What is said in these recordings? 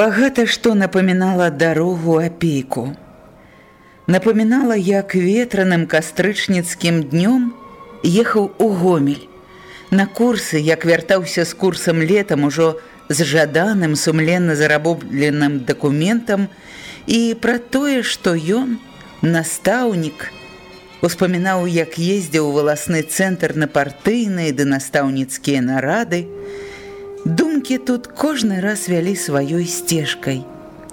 Багата што напамінала дарогу апейку. Напамінала, як ветраным кастрычніцкім днём ехаў у гомель. На курсы, як вяртаўся з курсам летам ужо з жаданым сумленна зарабобленым дакументам і пра тое, што ён, настаўнік, успамінаў, як ездзіў валасны цэнтр на партыйныя ды настаўніцкія нарады, Думкі тут кожны раз вялі сваёй сцежкай.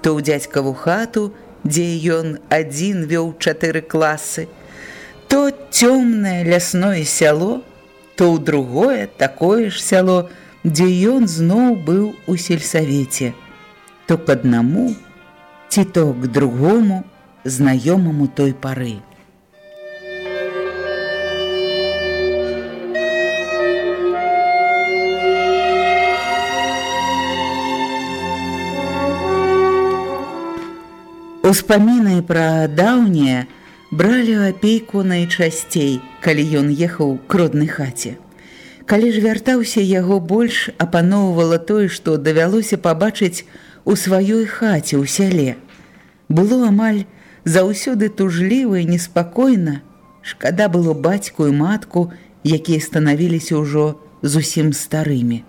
То ў дзядзькаву хату, дзе ён адзін вёў чатыры класы, то цёмнае лясное сяло, то ў другое такое ж сяло, дзе ён зноў быў у сельсавеце, то к аднаму, ці то к другому знаёмаму той пары. Успаміны пра даўнія бралі апейку найчасцей, калі ён ехаў к роднай хаце. Калі ж вяртаўся яго больш апаноўвала тое, што давялося пабачыць у сваёй хаце ў сяле. Было амаль заўсёды тужліва і неспакойна. Шкада было бацьку і матку, якія станавіліся ўжо зусім старымі.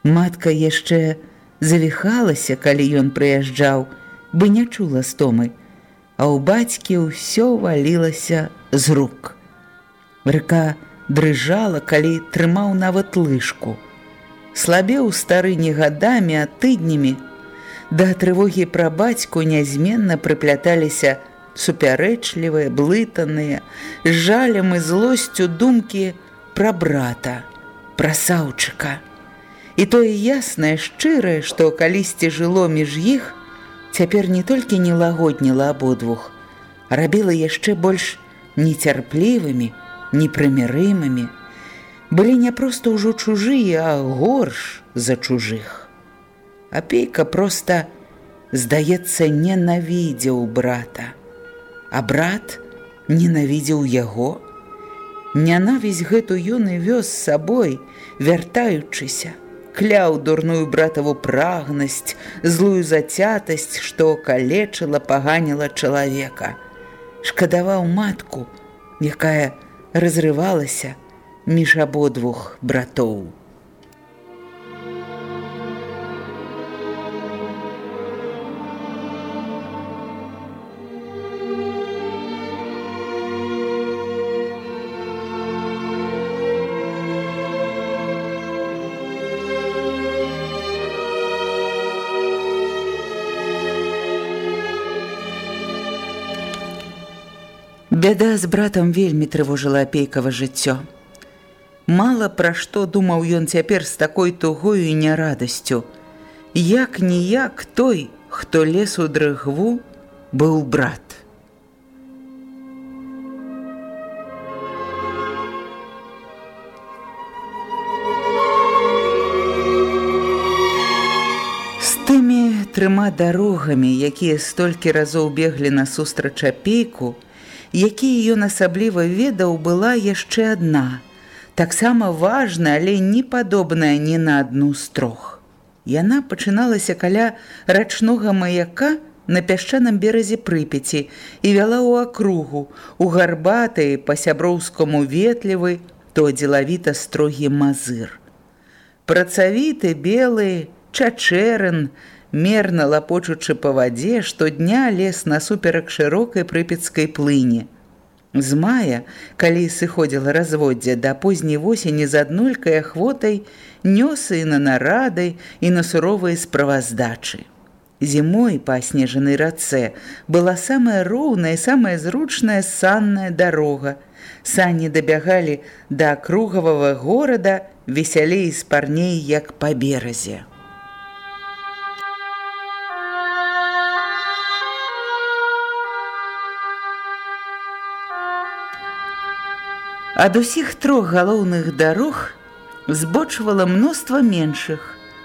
Матка яшчэ завіхалася, калі ён прыязджаў, бы не чула стомы, а ў бацькі ўсё валілася з рук. Рыка дрыжала, калі трымаў нават лыжку. Слабеў стары не гадамі, а тыднямі. Да трывогі пра бацьку нязменна прыпляталіся супярэчлівыя, блытаныя, з жалем і злосцю думкі пра брата, пра саўчыка. І тое яснае, шчырае, што калісьці жыло між іх, цяпер не толькі не лагодніла абодвух, рабіла яшчэ больш нецярплівымі, непрымірымымі, былі не проста ўжо чужыя, а горш за чужых. Апейка проста, здаецца, ненавідзеў брата, а брат ненавідзеў яго. Нянавість гэту юны вёз з сабой, вяртаючыся, кляў дурную братаву прагнасць, злую зацятасць, што калечыла паганіла чалавека. Шкадаваў матку, якая разрывалася між абодвух братоў. Бяда з братам вельмі трывожыла апейкава жыццё. Мала пра што думаў ён цяпер з такой тугою і нярадасцю. Як ніяк той, хто лес у дрыгву, быў брат. З тымі трыма дарогамі, якія столькі разоў беглі насустрач апейку, якія ён асабліва ведаў, была яшчэ адна, таксама важная, але не падобная ні на адну з трох. Яна пачыналася каля рачнога маяка на пясчаным беразе прыпяці і вяла ў акругу, у гарбатай па-сяброўскому ветлівы, то дзелавіта строгі мазыр. Працавіты белы Чачэрын, мерна лапочучы па вадзе, штодня лес насуперак шырокай прыпецкай плыні. З мая, калі сыходзіла разводдзе да позняй восені з аднолькай ахвотай, нёсы на нарады і на суровыя справаздачы. Зімой па снежанай рацэ была самая роўная, самая зручная санная дарога. Сані дабягалі да кругавага горада весялей з парней, як па беразе. Ад усіх трох галоўных дарог збочвала мноства меншых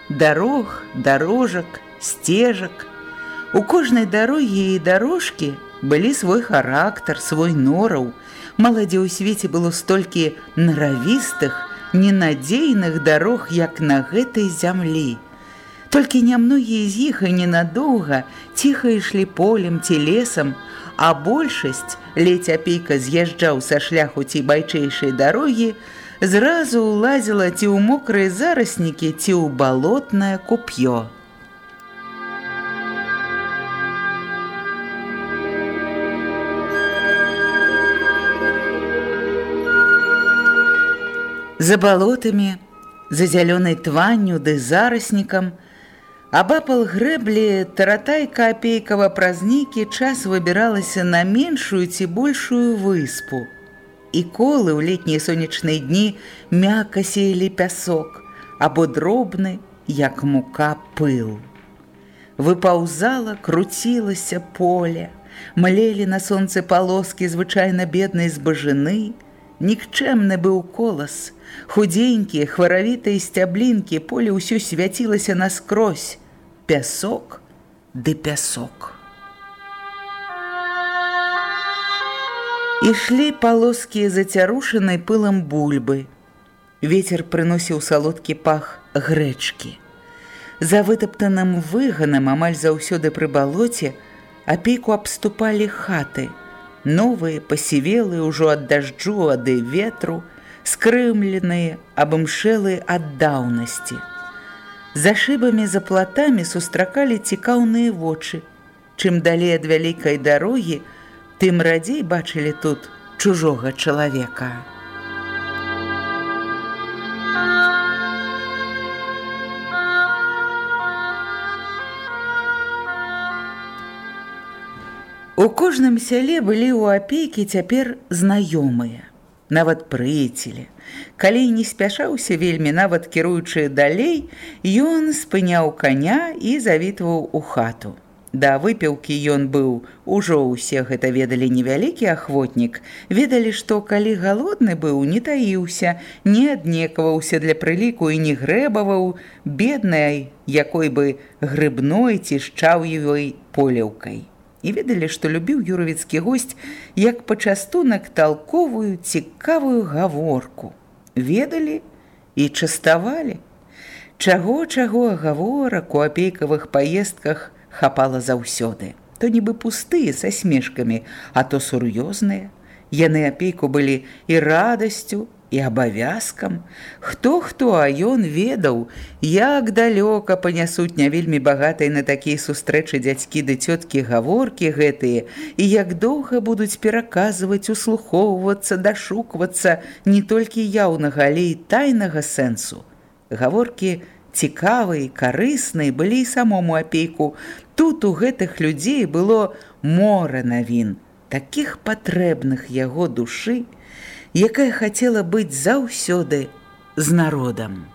дарог, дарожак, сцежак. У кожнай дарогі і дарожкі былі свой характар, свой нораў. Маладзе ў свеце было столькі наравістых, ненадзейных дарог, як на гэтай зямлі. Толькі нямногія з іх і ненадоўга ціха ішлі полем ці лесам, а большасць ледзь апейка з'язджаў са шляху ці байчэйшай дарогі, зразу ўлазіла ці ў мокрыя зараснікі ці ў балотнае куп'ё. За балотамі, за зялёнай тванню ды зараснікам, Абапал грэблі таратайка апейкава праз нейкі час выбіралася на меншую ці большую выспу. І колы ў летнія сонечныя дні мякка сеялі пясок, або дробны, як мука пыл. Выпаўзала, круцілася поле, млелі на сонцы палоскі звычайна беднай збажыны, Нікчэмны быў колас, худзенькія, хваравітыя сцяблінкі поле ўсё свяцілася наскрозь, пясок ды пясок. Ішлі палоскі зацярушанай пылам бульбы. Вецер прыносіў салодкі пах грэчкі. За вытаптаным выганам амаль заўсёды пры балоце апейку абступалі хаты. Новыя, пасівелыя ўжо ад дажджу, ады ветру, скрымленыя, абымшэлыя ад даўнасці. За шыбамі за платамі сустракалі цікаўныя вочы. Чым далей ад вялікай дарогі, тым радзей бачылі тут чужога чалавека. У кожным сяле былі ў апейкі цяпер знаёмыя нават прыцелі. Калі не спяшаўся вельмі нават кіруючы далей, ён спыняў каня і завітваў у хату. Да выпіўкі ён быў ужо ўсе гэта ведалі невялікі ахвотнік, ведалі, што калі галодны быў, не таіўся, не аднекаваўся для прыліку і не грэбаваў беднай, якой бы грыбной ці шчаўевай полеўкай і ведалі, што любіў юравіцкі госць як пачастунак талковую цікавую гаворку. Ведалі і частавалі. Чаго-чаго гаворак у апейкавых паездках хапала заўсёды. То нібы пустыя са смешкамі, а то сур'ёзныя. Яны апейку былі і радасцю, і абавязкам. Хто-хто, а ён ведаў, як далёка панясуць не вельмі багатай на такія сустрэчы дзядзькі ды цёткі гаворкі гэтыя, і як доўга будуць пераказваць, услухоўвацца, дашуквацца не толькі яўнага, але і тайнага сэнсу. Гаворкі цікавыя, карысныя былі і самому апейку. Тут у гэтых людзей было мора навін, такіх патрэбных яго душы, якая хацела быць заўсёды з народам.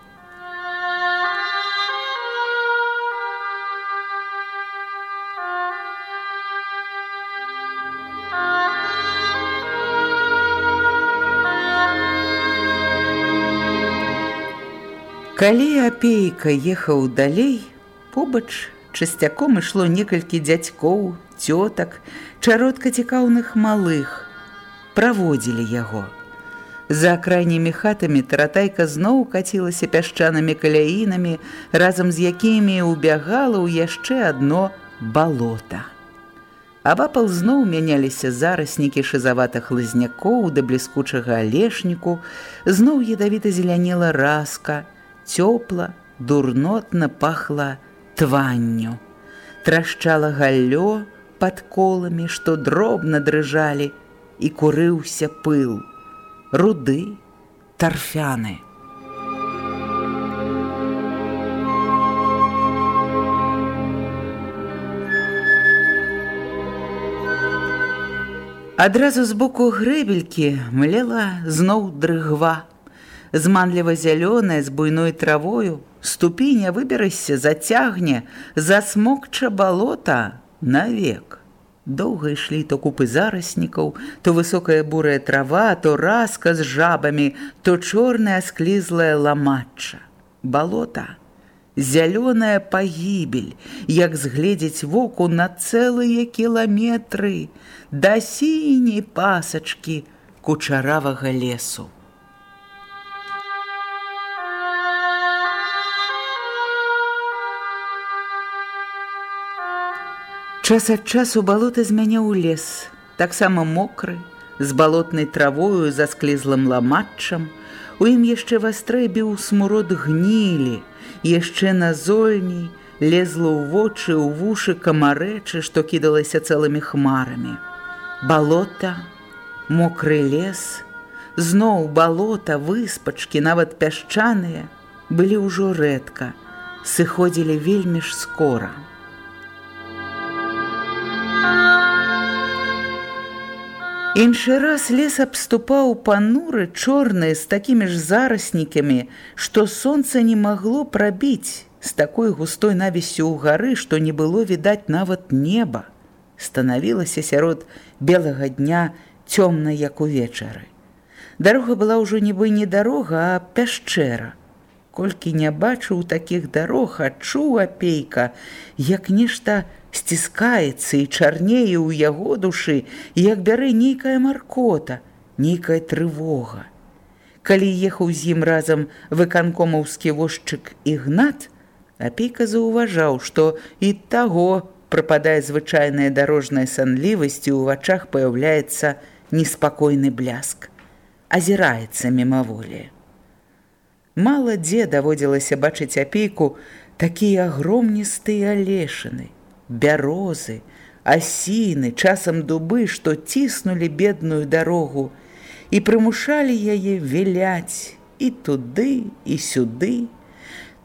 Калі апейка ехаў далей, побач часцяком ішло некалькі дзядзькоў, цётак, чародка цікаўных малых, праводзілі яго. За крайнімі хатамі таратайка зноў кацілася пясчанымі каляінамі, разам з якімі ўбягала ў яшчэ адно балота. Абапал зноў мяняліся зараснікі шызаватых лазнякоў да бліскучага алешніку, зноў ядавіта зелянела раска, цёпла, дурнотна пахла тванню. Трашчала галлё пад коламі, што дробна дрыжалі, і курыўся пыл, руды, тарфяны. Адразу з боку грэбелькі млела зноў дрыгва. Зманліва зялёная з буйной травою, ступіня выберася, зацягне, засмокча балота навек. Доўга ішлі то купы зараснікаў, то высокая бурая трава, то раска з жабамі, то чорная склізлая ламачча. Балота зялёная пагібель, як згледзець воку на цэлыя кіламетры, да сіняй пасачкі кучаравага лесу. Час ад часу балота змяняў лес, таксама мокры, з балотнай травою за склізлым ламатчам, у ім яшчэ вастрэй біў смурод гнілі, яшчэ назольней лезла ў вочы ў вушы камарэчы, што кідалася цэлымі хмарамі. Балота, мокры лес, зноў балота, выспачкі, нават пясчаныя, былі ўжо рэдка, сыходзілі вельмі ж скора. Іншы раз лес абступаў пануры чорныя з такімі ж зараснікамі, што сонца не магло прабіць з такой густой навісю ў гары, што не было відаць нават неба. Станавілася сярод белага дня цёмна як увечары. Дарога была ўжо нібы не дарога, а пяшчэра. Колькі не бачыў такіх дарог, адчуў апейка, як нешта, сціскаецца і чарнее ў яго душы, як бярэ нейкая маркота, нейкая трывога. Калі ехаў з ім разам выканкомаўскі вожчык ігнат, апейка заўважаў, што і таго прападае звычайная дарожная санлівасць і ў вачах паяўляецца неспакойны бляск, азіраецца мімаволі. Мала дзе даводзілася бачыць апейку такія агромністыя алешыны, бярозы, асіны, часам дубы, што ціснулі бедную дарогу і прымушалі яе віляць і туды і сюды.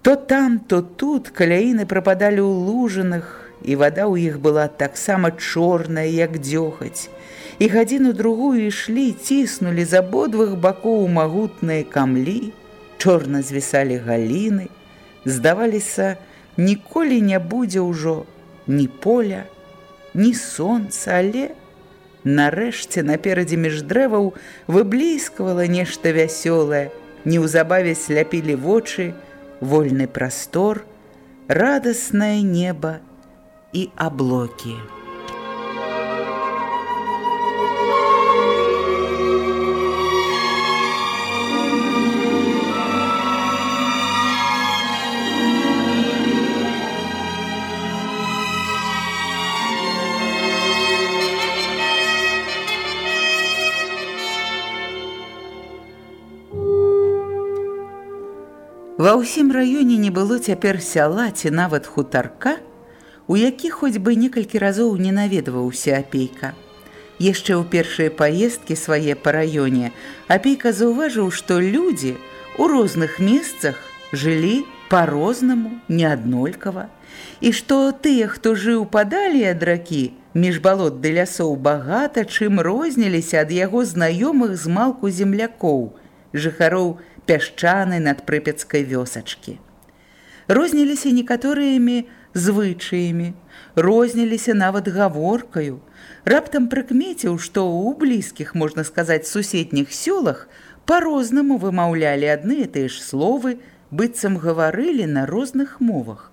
То там, то тут каляіны прападалі ў лужынах, і вада ў іх была таксама чорная, як дзёхаць. І гадзіну другую ішлі, ціснулі з абодвых бакоў магутныя камлі, чорна звісалі галіны, здаваліся, ніколі не будзе ўжо ні поля, ні сонца, але нарэшце наперадзе між дрэваў выбліскавала нешта вясёлае, неўзабаве сляпілі вочы, вольны прастор, радаснае неба і аблокі. Ва ўсім раёне не было цяпер сяла ці нават хутарка, у які хоць бы некалькі разоў не наведваўся апейка. Яшчэ ў першыя паездкі свае па раёне апейка заўважыў, што людзі у розных месцах жылі па-рознаму, неаднолькава, і што тыя, хто жыў падалі ад ракі, між балот ды лясоў багата, чым розніліся ад яго знаёмых з малку землякоў, жыхароў, пясчанай над прыпецкай вёсачкі. Розніліся некаторымі звычаямі, розніліся нават гаворкаю, раптам прыкмеціў, што ў блізкіх, можна сказаць, суседніх сёлах па-рознаму вымаўлялі адны і тыя ж словы, быццам гаварылі на розных мовах.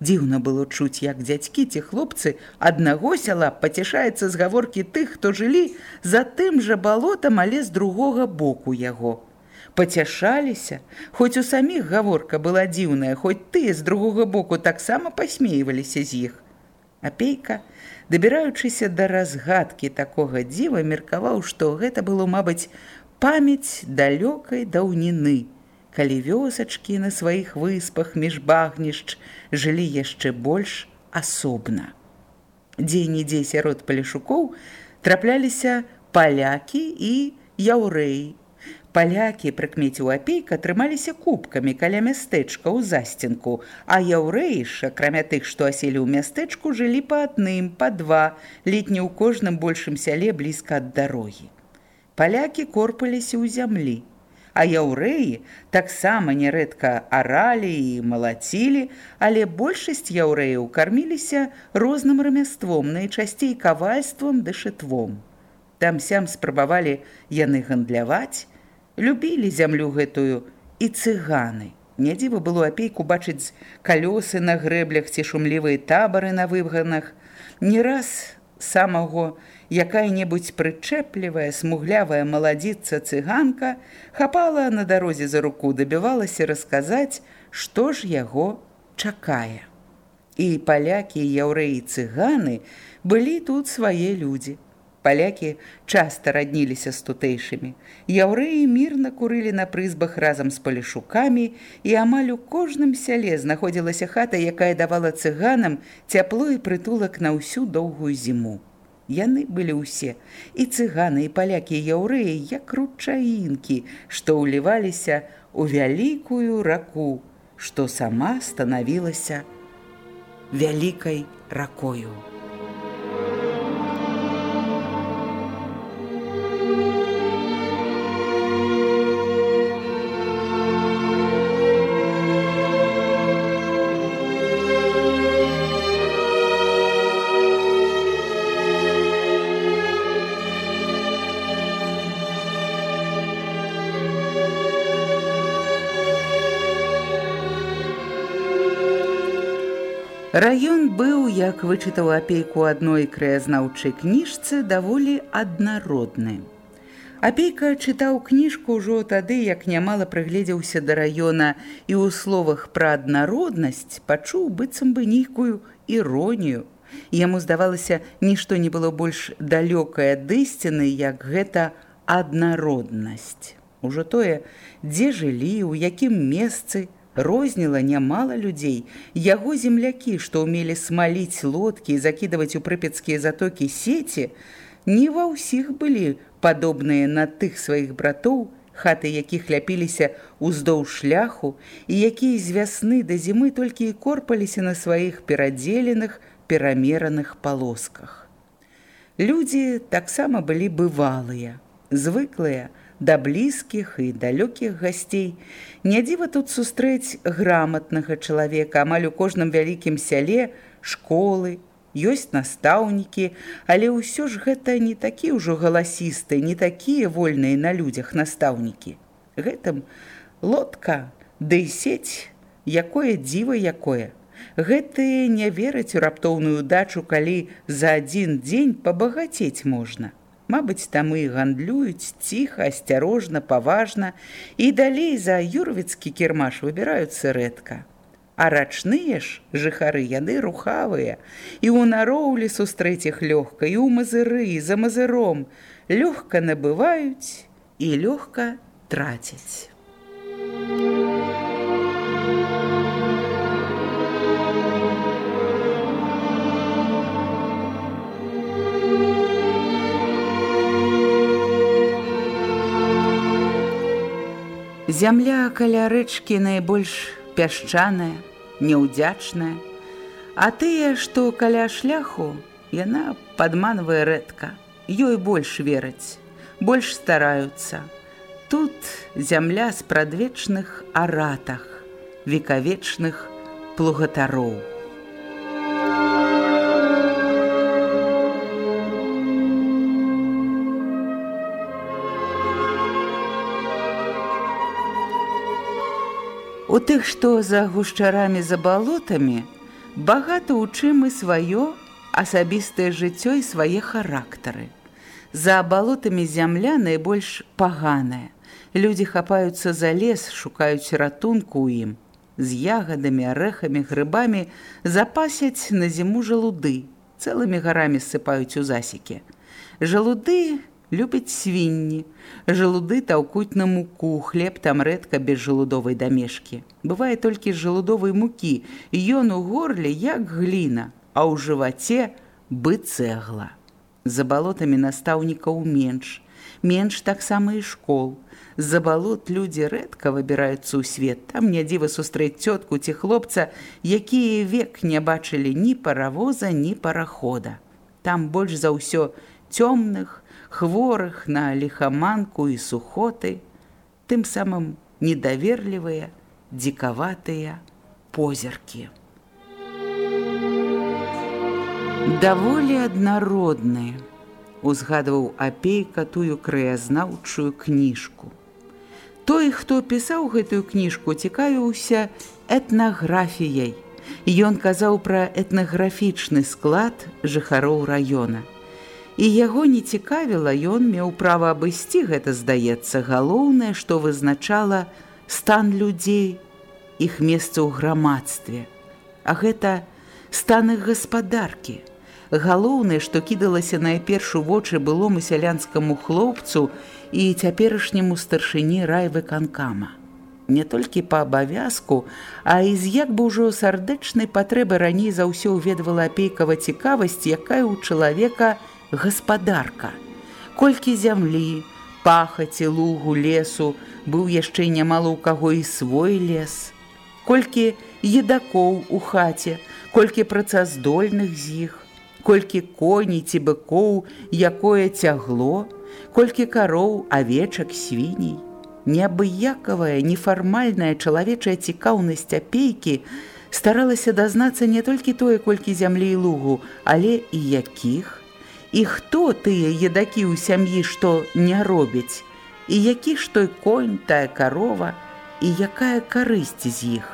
Дзіўна было чуць, як дзядзькі ці хлопцы аднаго сяла пацішаецца з гаворкі тых, хто жылі за тым жа балотам, але з другога боку яго пацяшаліся, хоць у саміх гаворка была дзіўная, хоць тыя з другога боку таксама пасмейваліся з іх. Апейка, дабіраючыся да разгадкі такога дзіва, меркаваў, што гэта было, мабыць, памяць далёкай даўніны, калі вёсачкі на сваіх выспах між багнішч жылі яшчэ больш асобна. Дзе-нідзе сярод палешукоў трапляліся палякі і яўрэі. Палякі, прыкмеціў апейка, трымаліся кубкамі каля мястэчка ў засценку, а яўрэіш, акрамя тых, што аселі ў мястэчку, жылі па адным, па два, летні ў кожным большым сяле блізка ад дарогі. Палякі корпаліся ў зямлі, а яўрэі таксама нярэдка аралі і малацілі, але большасць яўрэяў карміліся розным рамяством, найчасцей кавальствам ды шытвом. Там-сям спрабавалі яны гандляваць, любілі зямлю гэтую і цыганы. Нядзіва было апейку бачыць калёсы на грэблях ці шумлівыя табары на выганах. Не раз самого якая-небудзь прычэплівая, смуглявая маладзіца цыганка хапала на дарозе за руку, дабівалася расказаць, што ж яго чакае. І палякі, яўрэі цыганы былі тут свае людзі. Палякі часта радніліся з тутэйшымі. Яўрэі мірна курылі на прызбах разам з палішукамі, і амаль у кожным сяле знаходзілася хата, якая давала цыганам цяпло і прытулак на ўсю доўгую зіму. Яны былі ўсе, і цыганы, і палякі яўрэі, як ручаінкі, што ўліваліся ў вялікую раку, што сама станавілася вялікай ракою. Раён быў, як вычытаў апейку адной краязнаўчай кніжцы, даволі аднародны. Апейка чытаў кніжку ўжо тады, як нямала прыгледзеўся да раёна і ў словах пра аднароднасць пачуў быццам бы нейкую іронію. Яму здавалася, нішто не было больш далёкае ад ісціны, як гэта аднароднасць. Ужо тое, дзе жылі, у якім месцы, розніла нямала людзей. Яго землякі, што ўмелі смаліць лодкі і закідаваць у прыпецкія затокі сеці, не ва ўсіх былі падобныя на тых сваіх братоў, хаты якіх ляпіліся ўздоўж шляху і якія з вясны да зімы толькі і корпаліся на сваіх перадзеленых перамераных палосках. Людзі таксама былі бывалыя, звыклыя, да блізкіх і далёкіх гасцей. Нядзіва тут сустрэць граматнага чалавека, амаль у кожным вялікім сяле, школы, ёсць настаўнікі, але ўсё ж гэта не такі ўжо галасісты, не такія вольныя на людзях настаўнікі. Гэтым лодка, да і сеть, якое дзіва якое. Гэтыя не вераць у раптоўную дачу, калі за адзін дзень пабагацець можна. Мабыць, там і гандлююць ціха, асцярожна, паважна, і далей за юрвіцкі кірмаш выбіраюцца рэдка. А рачныя ж жыхары яны рухавыя, і ў нароўлі сустрэць іх лёгка, і ў мазыры, за мазыром лёгка набываюць і лёгка трацяць. Зямля каля рэчкі найбольш пясчаная, няўдзячная, А тыя, што каля шляху, яна падманвае рэдка, ёй больш вераць, больш стараюцца. Тут зямля з прадвечных аратах, векавечных плугатароў. У тых, што за гушчарамі за балотамі, багата ў чым і сваё асабістае жыццё і свае характары. За балотамі зямля найбольш паганая. Людзі хапаюцца за лес, шукаюць ратунку ў ім. З ягадамі, арэхамі, грыбамі запасяць на зіму жалуды, цэлымі гарамі ссыпаюць у засекі. Жалуды любіць свінні. Жалуды таўкуць на муку, хлеб там рэдка без жалудовай дамешкі. Бывае толькі з жалудовай мукі, ён у горле як гліна, а ў жываце бы цэгла. За балотамі настаўнікаў менш, менш таксама і школ. З-за балот людзі рэдка выбіраюцца ў свет. Там не дзіва сустрэць цётку ці хлопца, якія век не бачылі ні паравоза, ні парахода. Там больш за ўсё цёмных, хворых на лихаманку і сухоты, тым самым недаверлівыя, дзікаватыя позіркі. Даволі аднародны, узгадваў апейка тую краязнаўчую кніжку. Той, хто пісаў гэтую кніжку, цікавіўся этнаграфіяй. Ён казаў пра этнаграфічны склад жыхароў раёна. І яго не цікавіла, ён меў права абысці, гэта здаецца, галоўнае, што вызначала стан людзей, іх месца ў грамадстве. А гэта стан іх гаспадаркі. Галоўнае, што кідалася найперш у вочы былому сялянскаму хлопцу і цяперашняму старшыні райвы канкама. Не толькі па абавязку, а і з як бы ўжо сардэчнай патрэбы раней за ўсё ўведвала апейкава цікавасць, якая ў чалавека, гаспадарка. Колькі зямлі, пахаці лугу лесу, быў яшчэ нямала ў каго і свой лес. Колькі едакоў у хаце, колькі працаздольных з іх, колькі коней ці быкоў, якое цягло, колькі кароў, авечак, свіней. Неабыякавая, нефармальная чалавечая цікаўнасць апейкі старалася дазнацца не толькі тое, колькі зямлі і лугу, але і якіх, І хто тыя едакі ў сям'і, што не робяць, і які ж той конь, тая карова, і якая карысць з іх.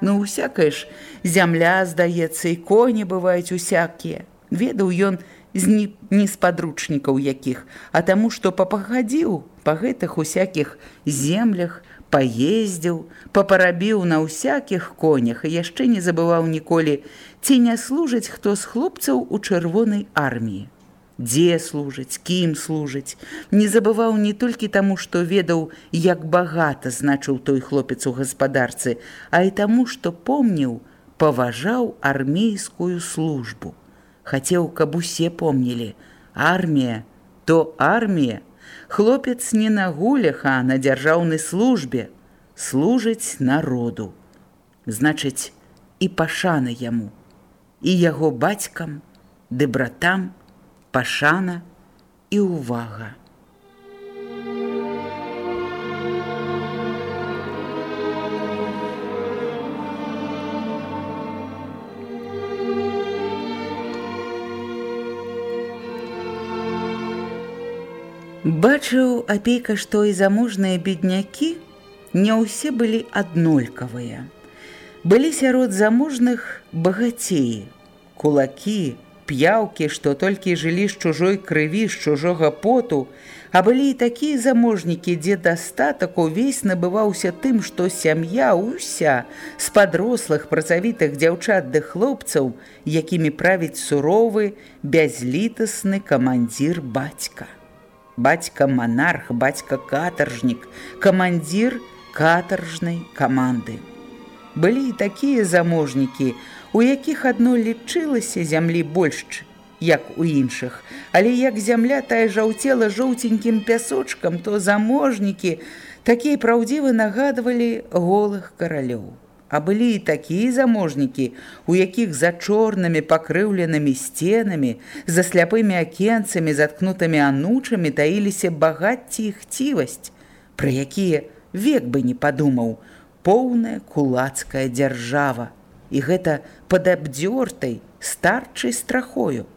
Ну усякая ж зямля, здаецца, і коні бываюць усякія. Ведаў ён з не, не з падручнікаў якіх, а таму, што папахадзіў па гэтых усякіх землях, паездзіў, папарабіў на ўсякіх конях і яшчэ не забываў ніколі, ці не служыць хто з хлопцаў у чырвонай арміі. Дзе служыць, кім служыць, не забываў не толькі таму, што ведаў, як багата значыў той хлопец у гаспадарцы, а і таму, што помніў, паважаў армейскую службу. Хацеў, каб усе помнілі: армія, то армія, Хлопец не на гулях, а на дзяржаўнай службе служыць народу. Значыць, і пашана яму, і яго бацькам, ды братам, пашана і ўвага. Бачыў апейка, што і заможныя беднякі не ўсе былі аднолькавыя. Былі сярод заможных багацеі, кулакі, п'яўкі, што толькі жылі з чужой крыві з чужога поту, а былі і такія заможнікі, дзе дастатак увесь набываўся тым, што сям'я ўся з падрослых працавітых дзяўчат ды хлопцаў, якімі правіць суровы, бязлітасны камандзір бацька бацька манарх, бацька катаржнік, камандзір катаржнай каманды. Былі і такія заможнікі, у якіх адно лічылася зямлі больш, як у іншых, Але як зямля тая жаўцела жоўценькім пясочкам, то заможнікі такія праўдзівы нагадвалі голых каралёў. А былі і такія заможнікі, у якіх за чорнымі пакрыўленымі сценамі, за сляпымі акенцамі, заткнутымі анучамі таіліся багацці і хцівасць, пра якія век бы не падумаў, поўная кулацкая дзяржава. І гэта пад абдзёртай старчай страхою.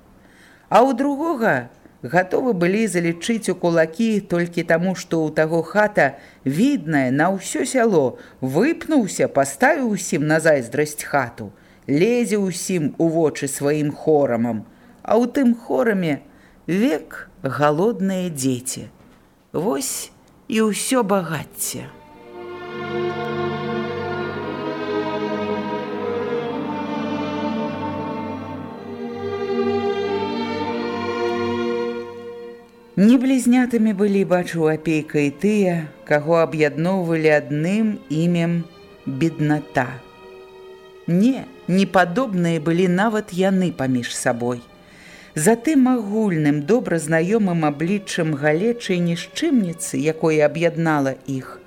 А ў другога гатовы былі залічыць у кулакі толькі таму, што ў таго хата віднае на ўсё сяло выпнуўся, паставіў усім на зайздрасць хату, лезе ўсім у вочы сваім хорамам, а ў тым хораме век галодныя дзеці. Вось і ўсё багацце. Не блізнятамі былі бачу апейка і тыя, каго аб'ядноўвалі адным імем бедната. Не, непадобныя былі нават яны паміж сабой. Затым агульным добра знаёмым абліччам галечай нішчымніцы, якое аб'яднала іх,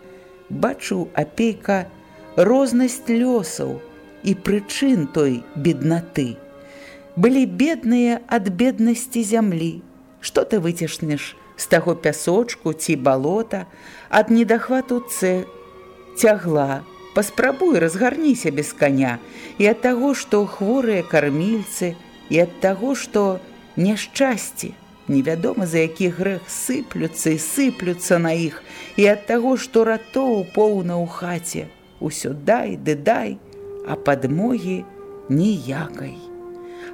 бачыў апейка рознасць лёсаў і прычын той беднаты. Былі бедныя ад беднасці зямлі, Што ты выцішнеш з таго пясочку ці балота, ад недахвату цэ цягла, паспрабуй разгарніся без каня. І ад таго, што хворыя кармільцы і ад таго, што няшчасці, невядома за які грэх сыплюцца і сыплюцца на іх і ад таго, што ратоў поўна ў хаце, усё дай ды дай, а падмогі ніякай.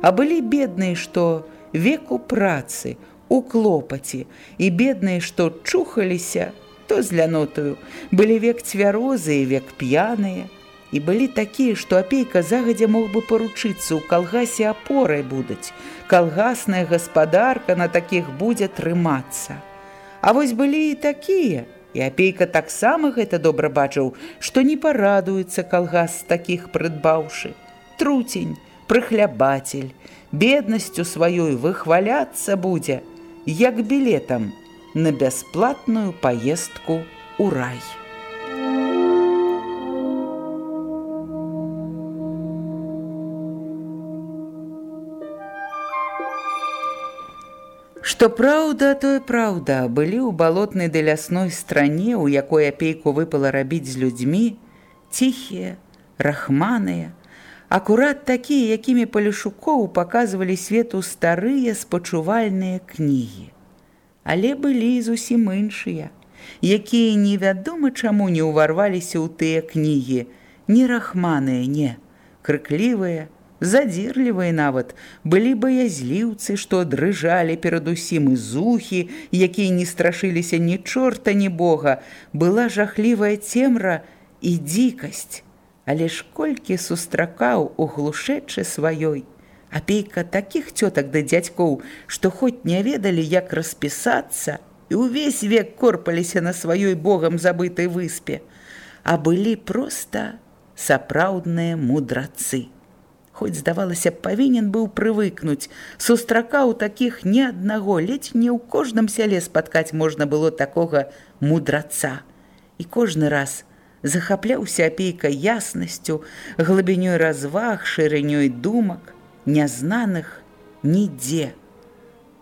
А былі бедныя, што веку працы, у клопаце, і бедныя, што чухаліся, то з лянотаю, былі век цвярозы і век п'яныя, і былі такія, што апейка загадзя мог бы паручыцца ў калгасе апорай будуць. Калгасная гаспадарка на такіх будзе трымацца. А вось былі і такія, і апейка таксама гэта добра бачыў, што не парадуецца калгас з такіх прыдбаўшы. Труцень, прыхлябатель, беднасцю сваёй выхваляцца будзе – як білетам на бясплатную паездку ў рай. Што праўда, тое праўда, былі ў балотнай ды лясной стране, у якой апейку выпала рабіць з людзьмі, ціхія, рахманыя, акурат такія, якімі палішукоў паказвалі свету старыя спачувальныя кнігі. Але былі зусім іншыя, якія невядома чаму не ўварваліся ў тыя кнігі, не рахманыя, не, крыклівыя, задзірлівыя нават, былі баязліўцы, што дрыжалі перадусім і зухі, якія не страшыліся ні чорта, ні бога, была жахлівая цемра і дзікасць. Але ж колькі сустракаў у глушэчы сваёй, апейка такіх цётак да дзядзькоў, што хоць не ведалі, як распісацца, і ўвесь век корпаліся на сваёй богам забытай выспе, а былі проста сапраўдныя мудрацы. Хоць, здавалася, павінен быў прывыкнуць, сустракаў такіх ні аднаго, ледзь не ў кожным сяле спаткаць можна было такога мудраца. І кожны раз – захапляўся апейка яснасцю, глыбінёй разваг, шырынёй думак, нязнаных нідзе,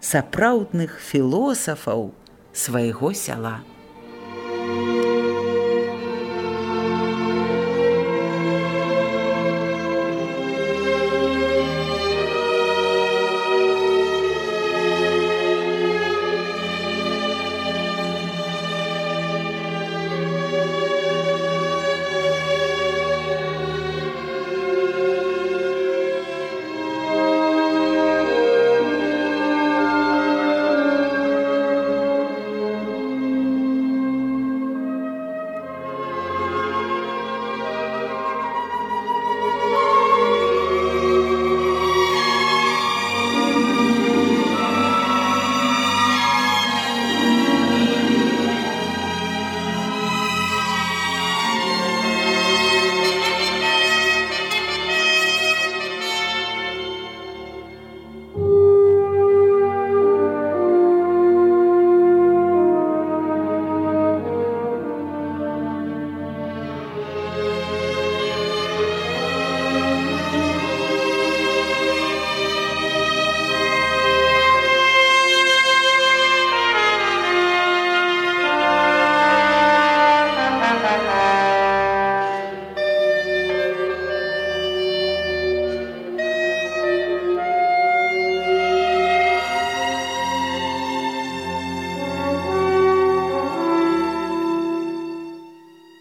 сапраўдных філосафаў свайго сяла.